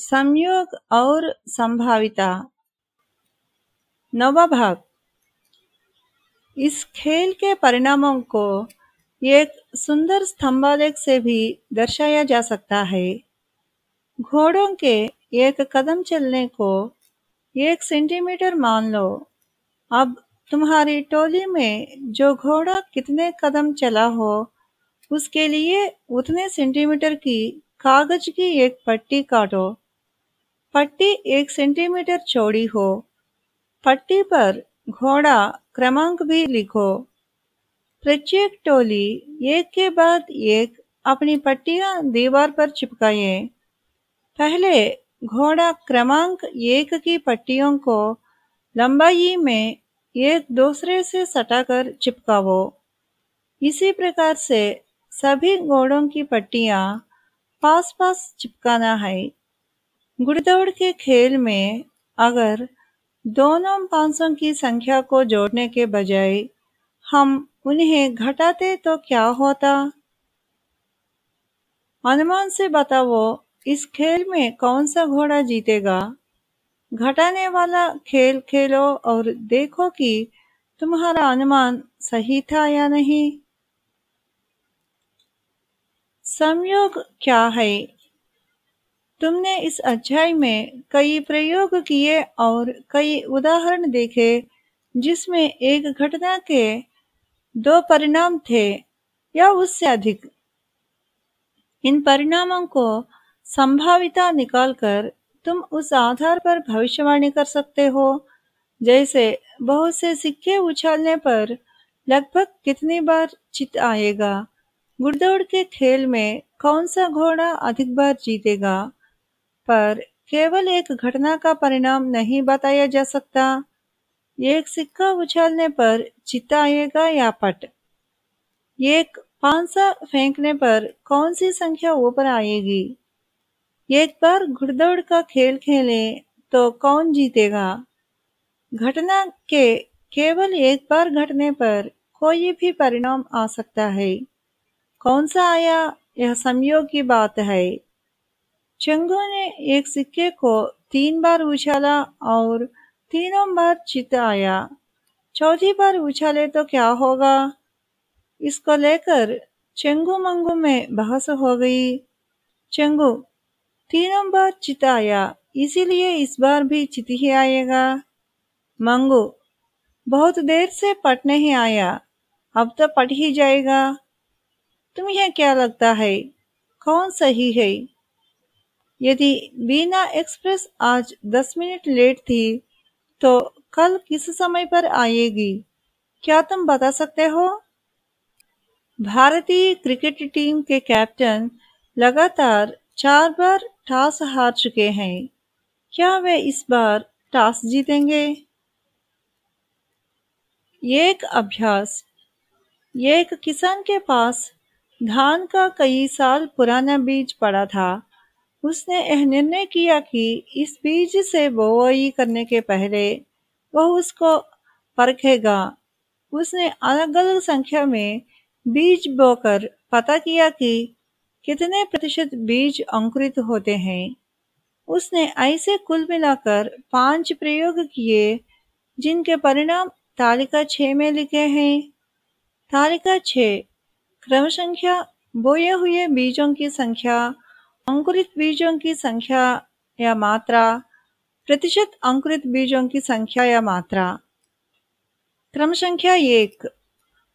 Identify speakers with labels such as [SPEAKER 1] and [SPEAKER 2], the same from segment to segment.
[SPEAKER 1] संयोग और संभाविता। नवा भाग। इस खेल के परिणामों को एक सुंदर स्तंभालेख से भी दर्शाया जा सकता है। घोड़ों के एक कदम चलने को एक सेंटीमीटर मान लो। अब तुम्हारी टोली में जो घोड़ा कितने कदम चला हो, उसके लिए उतने सेंटीमीटर की कागज़ की एक पट्टी काटो। पट्टी एक सेंटीमीटर चौड़ी हो। पट्टी पर घोड़ा क्रमांक भी लिखो। प्रत्येक टोली एक के बाद एक अपनी पट्टियाँ दीवार पर चिपकाए। पहले घोड़ा क्रमांक एक की पट्टियों को लंबाई में एक दूसरे से सटाकर चिपकावो। इसी प्रकार से सभी घोड़ों की पट्टियाँ पास पास चिपकाना है। गुड़दौड़ के खेल में अगर दोनों पाँचों की संख्या को जोड़ने के बजाय हम उन्हें घटाते तो क्या होता? अनुमान से बताओ, इस खेल में कौन सा घोड़ा जीतेगा? घटाने वाला खेल खेलो और देखो कि तुम्हारा अनुमान सही था या नहीं। संयोग क्या है? तुमने इस अध्याय में कई प्रयोग किए और कई उदाहरण देखे, जिसमें एक घटना के दो परिणाम थे या उससे अधिक। इन परिणामों को संभाविता निकालकर तुम उस आधार पर भविष्यवाणी कर सकते हो, जैसे बहुत से सिक्के उछालने पर लगभग कितनी बार चित आएगा, गुड़दौड़ के खेल में कौन सा घोड़ा अधिक बार जीतेगा। पर केवल एक घटना का परिणाम नहीं बताया जा सकता। एक सिक्का उछालने पर चित्ता आएगा या पट? एक पांसा फेंकने पर कौन सी संख्या ऊपर आएगी? एक बार घुड़दौड़ का खेल खेले तो कौन जीतेगा? घटना के केवल एक बार घटने पर कोई भी परिणाम आ सकता है। कौन सा आया? यह संयोग की बात है। चंगू ने एक सिक्के को तीन बार उछाला और तीनों बार चित आया। चौथी बार उछाले तो क्या होगा? इसको लेकर चंगू मंगू में बहस हो गई। चंगू, तीनों बार चित आया, इसीलिए इस बार भी चित ही आएगा। मंगू, बहुत देर से पट नहीं आया, अब तो पट ही जाएगा। तुम्हें क्या लगता है, कौन सही है? यदि बीना एक्सप्रेस आज दस मिनट लेट थी तो कल किस समय पर आएगी? क्या तुम बता सकते हो? भारतीय क्रिकेट टीम के कैप्टन लगातार चार बार टॉस हार चुके हैं। क्या वे इस बार टॉस जीतेंगे? एक अभ्यास। एक किसान के पास धान का कई साल पुराना बीज पड़ा था। उसने यह निर्णय किया कि इस बीज से बुआई करने के पहले वह उसको परखेगा। उसने अलग अलग संख्या में बीज बोकर पता किया कि कितने प्रतिशत बीज अंकुरित होते हैं। उसने ऐसे कुल मिलाकर पाँच प्रयोग किए, जिनके परिणाम तालिका छ में लिखे हैं। तालिका छ क्रम संख्या बोए हुए बीजों की संख्या अंकुरित बीजों की संख्या या मात्रा, प्रतिशत अंकुरित बीजों की संख्या या मात्रा। क्रम संख्या एक,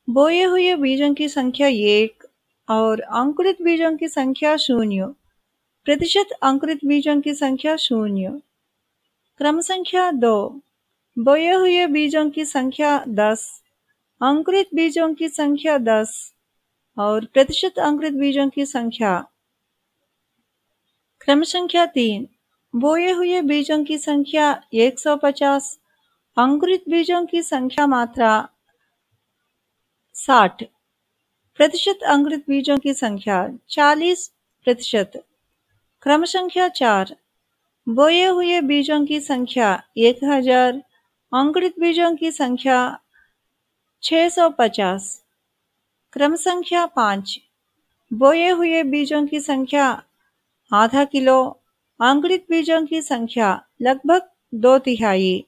[SPEAKER 1] बोए हुए बीजों की संख्या एक और अंकुरित बीजों की संख्या शून्य, प्रतिशत अंकुरित बीजों की संख्या शून्य। क्रम संख्या दो, बोए हुए बीजों की संख्या दस, अंकुरित बीजों की संख्या दस और प्रतिशत अंकुरित बीजों की संख्या क्रम संख्या तीन बोए हुए बीजों की संख्या 150 अंकुरित बीजों की संख्या मात्रा 60 प्रतिशत अंकुरित बीजों की संख्या 40 प्रतिशत। क्रम संख्या चार। बोए हुए बीजों की संख्या 1000 अंकुरित बीजों की संख्या 650 क्रम संख्या पाँच। बोए हुए बीजों की संख्या आधा किलो अंकुरित बीजों की संख्या लगभग दो तिहाई।